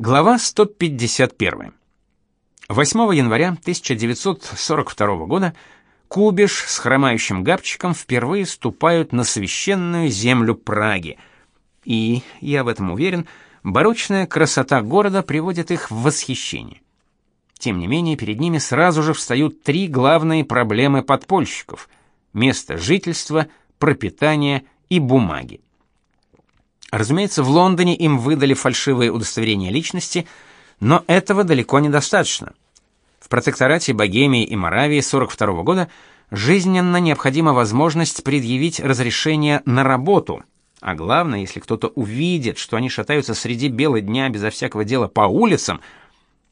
Глава 151. 8 января 1942 года Кубиш с хромающим габчиком впервые ступают на священную землю Праги. И, я в этом уверен, барочная красота города приводит их в восхищение. Тем не менее, перед ними сразу же встают три главные проблемы подпольщиков: место жительства, пропитание и бумаги. Разумеется, в Лондоне им выдали фальшивые удостоверения личности, но этого далеко недостаточно. В протекторате Богемии и Моравии 42 года жизненно необходима возможность предъявить разрешение на работу. А главное, если кто-то увидит, что они шатаются среди бела дня безо всякого дела по улицам,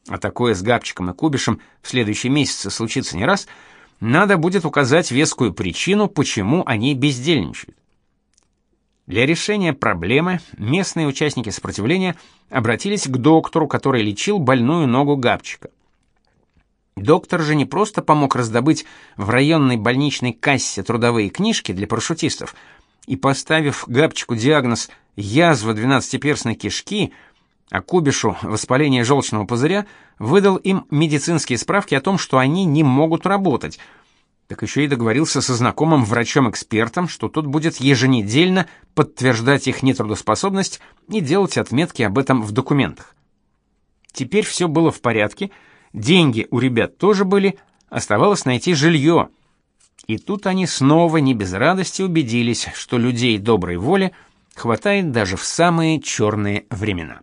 а такое с Габчиком и Кубишем в следующие месяцы случится не раз, надо будет указать вескую причину, почему они бездельничают. Для решения проблемы местные участники сопротивления обратились к доктору, который лечил больную ногу Габчика. Доктор же не просто помог раздобыть в районной больничной кассе трудовые книжки для парашютистов и, поставив Габчику диагноз «язва двенадцатиперстной кишки», а Кубишу воспаление желчного пузыря, выдал им медицинские справки о том, что они не могут работать – так еще и договорился со знакомым врачом-экспертом, что тот будет еженедельно подтверждать их нетрудоспособность и делать отметки об этом в документах. Теперь все было в порядке, деньги у ребят тоже были, оставалось найти жилье. И тут они снова не без радости убедились, что людей доброй воли хватает даже в самые черные времена.